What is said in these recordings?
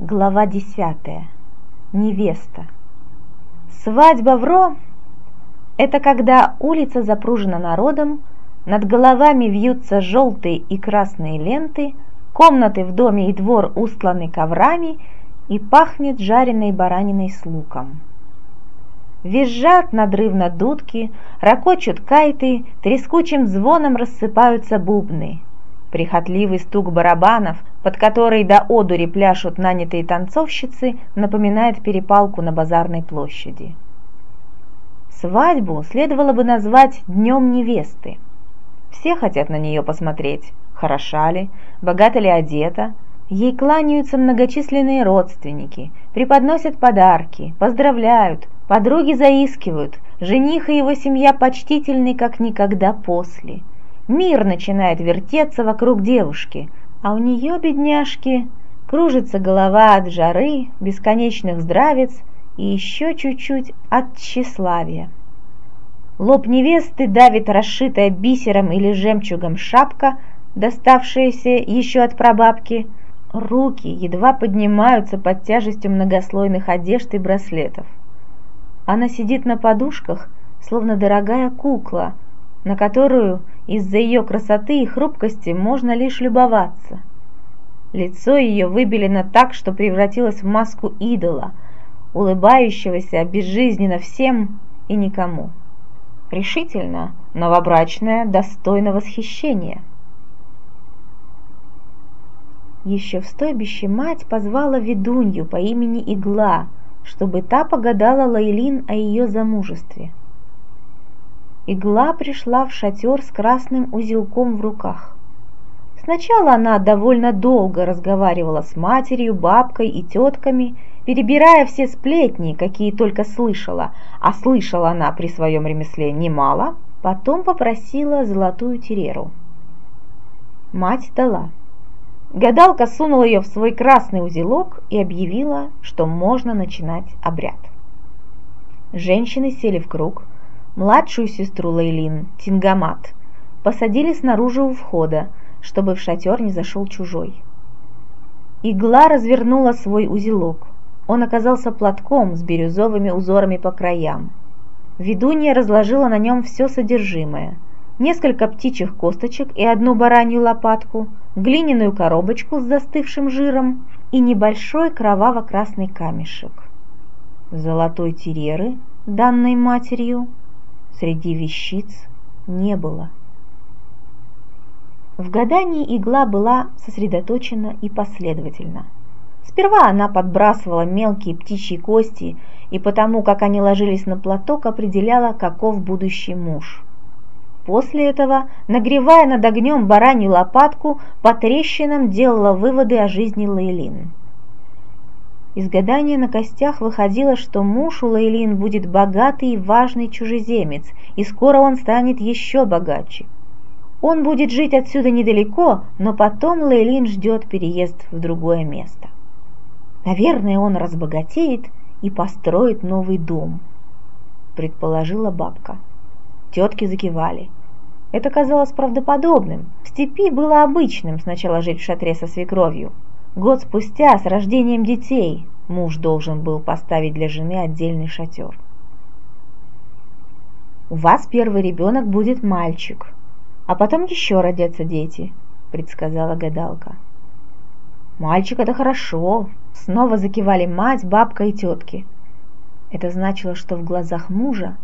Глава десятая. Невеста. Свадьба в Ро – это когда улица запружена народом, над головами вьются желтые и красные ленты, комнаты в доме и двор устланы коврами и пахнет жареной бараниной с луком. Визжат надрывно дудки, ракочут кайты, трескучим звоном рассыпаются бубны – Прихотливый стук барабанов, под который до одури пляшут нанятые танцовщицы, напоминает перепалку на базарной площади. Свадьбу следовало бы назвать «Днем невесты». Все хотят на нее посмотреть, хороша ли, богато ли одета. Ей кланяются многочисленные родственники, преподносят подарки, поздравляют, подруги заискивают, жених и его семья почтительны как никогда после – Мир начинает вертеться вокруг девушки, а у нее, бедняжки, кружится голова от жары, бесконечных здравец и еще чуть-чуть от тщеславия. Лоб невесты давит расшитая бисером или жемчугом шапка, доставшаяся еще от прабабки. Руки едва поднимаются под тяжестью многослойных одежд и браслетов. Она сидит на подушках, словно дорогая кукла, на которую из-за ее красоты и хрупкости можно лишь любоваться. Лицо ее выбелено так, что превратилось в маску идола, улыбающегося безжизненно всем и никому. Решительно, новобрачная достойна восхищения. Еще в стойбище мать позвала ведунью по имени Игла, чтобы та погадала Лейлин о ее замужестве. Игла пришла в шатер с красным узелком в руках. Сначала она довольно долго разговаривала с матерью, бабкой и тетками, перебирая все сплетни, какие только слышала, а слышала она при своем ремесле немало, потом попросила золотую тереру. Мать дала. Гадалка сунула ее в свой красный узелок и объявила, что можно начинать обряд. Женщины сели в круг – младшую сестру Лейлин, Тингамат, посадили снаружи у входа, чтобы в шатер не зашел чужой. Игла развернула свой узелок. Он оказался платком с бирюзовыми узорами по краям. Ведунья разложила на нем все содержимое. Несколько птичьих косточек и одну баранью лопатку, глиняную коробочку с застывшим жиром и небольшой кроваво-красный камешек. Золотой тереры, данной матерью, среди вещиц не было. В гадании игла была сосредоточена и последовательна. Сперва она подбрасывала мелкие птичьи кости и потому, как они ложились на платок, определяла, каков будущий муж. После этого, нагревая над огнем баранью лопатку, по трещинам делала выводы о жизни Лейлин. Из гадания на костях выходило, что муж у Лейлин будет богатый и важный чужеземец, и скоро он станет еще богаче. Он будет жить отсюда недалеко, но потом Лейлин ждет переезд в другое место. Наверное, он разбогатеет и построит новый дом, предположила бабка. Тетки закивали. Это казалось правдоподобным. В степи было обычным сначала жить в шатре со свекровью, Год спустя, с рождением детей, муж должен был поставить для жены отдельный шатер. «У вас первый ребенок будет мальчик, а потом еще родятся дети», — предсказала гадалка. «Мальчик — это хорошо», — снова закивали мать, бабка и тетки. Это значило, что в глазах мужа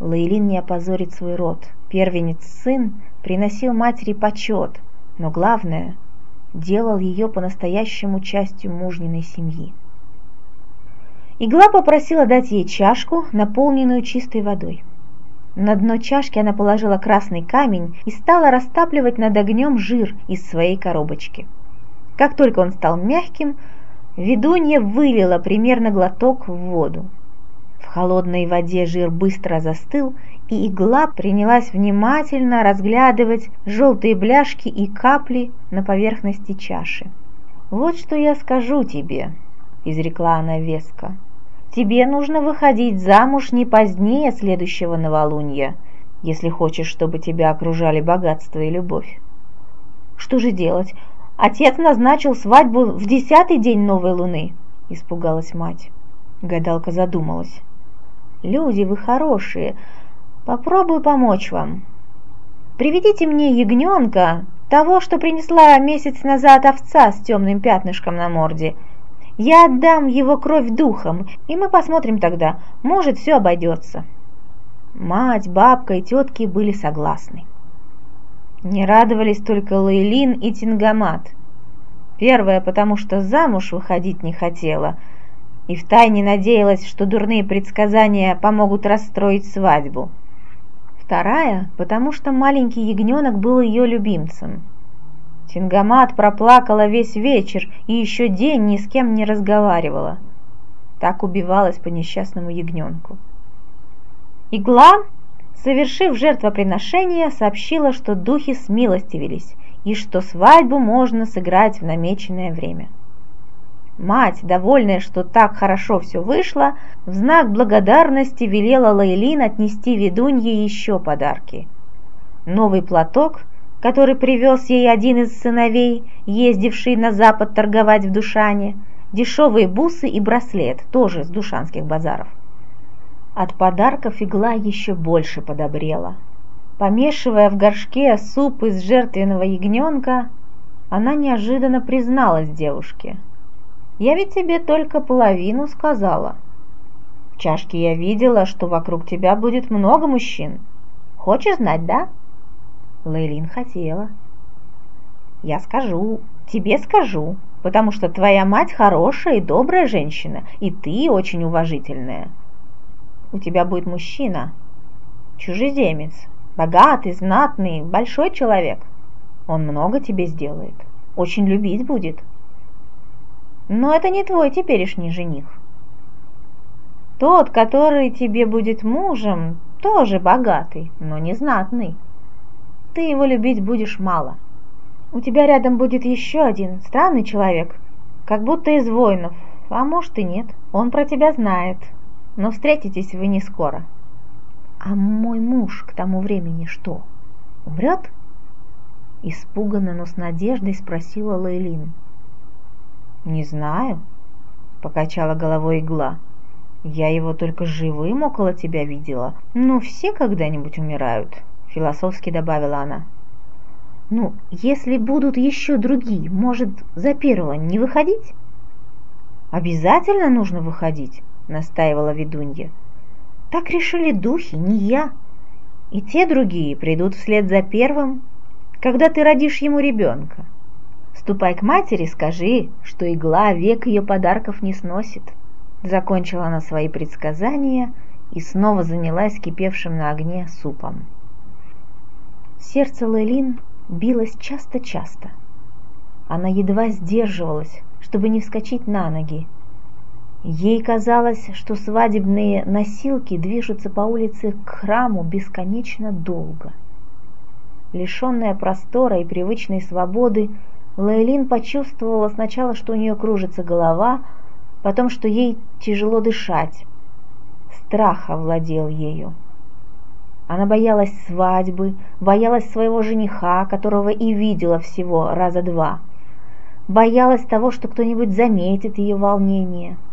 Лейлин не опозорит свой род. Первенец-сын приносил матери почет, но главное — делал ее по-настоящему частью мужниной семьи. Игла попросила дать ей чашку, наполненную чистой водой. На дно чашки она положила красный камень и стала растапливать над огнем жир из своей коробочки. Как только он стал мягким, ведунья вылила примерно глоток в воду. В холодной воде жир быстро застыл, и игла принялась внимательно разглядывать желтые бляшки и капли на поверхности чаши. «Вот что я скажу тебе», — изрекла она веско. «Тебе нужно выходить замуж не позднее следующего новолуния, если хочешь, чтобы тебя окружали богатство и любовь». «Что же делать? Отец назначил свадьбу в десятый день новой луны, испугалась мать. Гадалка задумалась. Люди вы хорошие, попробую помочь вам. Приведите мне ягненка, того, что принесла месяц назад овца с темным пятнышком на морде. Я отдам его кровь духом, и мы посмотрим тогда, может, все обойдется. Мать, бабка и тетки были согласны. Не радовались только Лейлин и Тингамат. Первая, потому что замуж выходить не хотела, и втайне надеялась, что дурные предсказания помогут расстроить свадьбу. Вторая, потому что маленький ягненок был ее любимцем. Тингамат проплакала весь вечер и еще день ни с кем не разговаривала. Так убивалась по несчастному ягненку. Игла совершив жертвоприношение, сообщила, что духи смилостивились и что свадьбу можно сыграть в намеченное время. Мать, довольная, что так хорошо все вышло, в знак благодарности велела Лейлин отнести ведунье еще подарки. Новый платок, который привез ей один из сыновей, ездивший на запад торговать в Душане, дешевые бусы и браслет, тоже с душанских базаров. От подарков игла еще больше подобрела. Помешивая в горшке суп из жертвенного ягненка, она неожиданно призналась девушке. «Я ведь тебе только половину сказала. В чашке я видела, что вокруг тебя будет много мужчин. Хочешь знать, да?» Лейлин хотела. «Я скажу, тебе скажу, потому что твоя мать хорошая и добрая женщина, и ты очень уважительная у тебя будет мужчина, чужеземец, богатый, знатный, большой человек. Он много тебе сделает, очень любить будет. Но это не твой теперешний жених. Тот, который тебе будет мужем, тоже богатый, но не знатный. Ты его любить будешь мало. У тебя рядом будет еще один странный человек, как будто из воинов, а может и нет. Он про тебя знает, но встретитесь вы не скоро. А мой муж к тому времени что, умрет? Испуганно, но с надеждой спросила Лейлин. Не знаю, покачала головой игла. Я его только живым около тебя видела. Но все когда-нибудь умирают, философски добавила она. Ну, если будут еще другие, может, за первого не выходить? Обязательно нужно выходить, настаивала ведунья. Так решили духи, не я. И те другие придут вслед за первым, когда ты родишь ему ребенка. Ступай к матери, скажи, что игла век ее подарков не сносит. Закончила она свои предсказания и снова занялась кипевшим на огне супом. Сердце Лейлин билось часто-часто. Она едва сдерживалась, чтобы не вскочить на ноги, Ей казалось, что свадебные носилки движутся по улице к храму бесконечно долго. Лишенная простора и привычной свободы, Лейлин почувствовала сначала, что у нее кружится голова, потом, что ей тяжело дышать. Страх овладел ею. Она боялась свадьбы, боялась своего жениха, которого и видела всего раза два. Боялась того, что кто-нибудь заметит ее волнение –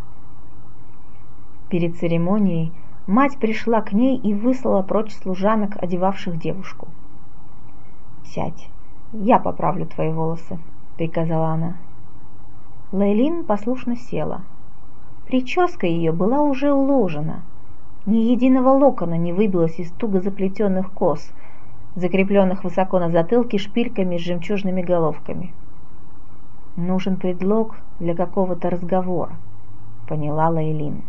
Перед церемонией мать пришла к ней и выслала прочь служанок, одевавших девушку. «Сядь, я поправлю твои волосы», — приказала она. Лейлин послушно села. Прическа ее была уже уложена. Ни единого локона не выбилось из туго заплетенных кос, закрепленных высоко на затылке шпильками с жемчужными головками. «Нужен предлог для какого-то разговора», — поняла Лейлин.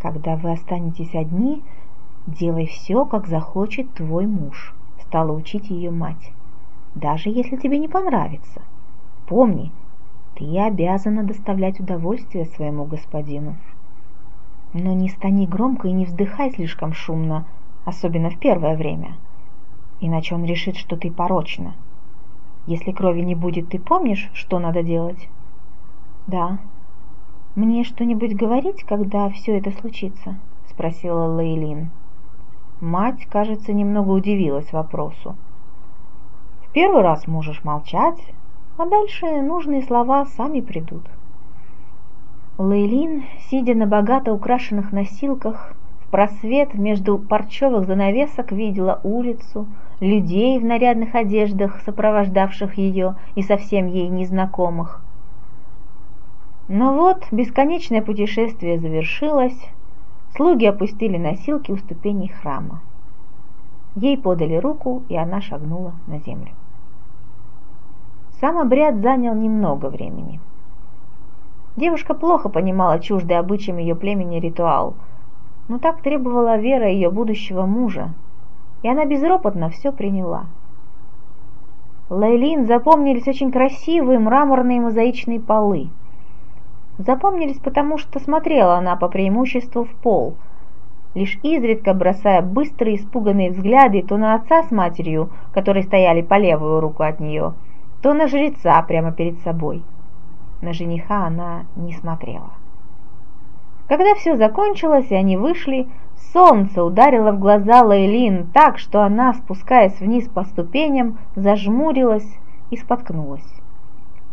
Когда вы останетесь одни, делай все, как захочет твой муж, стала учить ее мать. Даже если тебе не понравится. Помни, ты обязана доставлять удовольствие своему господину. Но не стани громко и не вздыхай слишком шумно, особенно в первое время. Иначе он решит, что ты порочна. Если крови не будет, ты помнишь, что надо делать? Да, «Мне что-нибудь говорить, когда все это случится?» – спросила Лейлин. Мать, кажется, немного удивилась вопросу. Первый раз можешь молчать, а дальше нужные слова сами придут. Лейлин, сидя на богато украшенных носилках, в просвет между парчевых занавесок видела улицу, людей в нарядных одеждах, сопровождавших ее и совсем ей незнакомых. Но вот бесконечное путешествие завершилось, слуги опустили носилки у ступеней храма. Ей подали руку, и она шагнула на землю. Сам обряд занял немного времени – Девушка плохо понимала чуждый обычаям ее племени ритуал, но так требовала вера ее будущего мужа, и она безропотно все приняла. Лейлин запомнились очень красивые мраморные мозаичные полы. Запомнились потому, что смотрела она по преимуществу в пол, лишь изредка бросая быстрые испуганные взгляды то на отца с матерью, которые стояли по левую руку от нее, то на жреца прямо перед собой – на жениха она не смотрела. Когда все закончилось и они вышли, солнце ударило в глаза Лейлин так, что она, спускаясь вниз по ступеням, зажмурилась и споткнулась.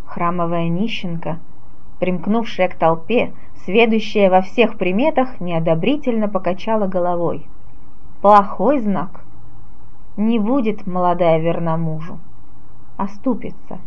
Храмовая нищенка, примкнувшая к толпе, сведущая во всех приметах, неодобрительно покачала головой. Плохой знак. Не будет молодая верна мужу. Оступится.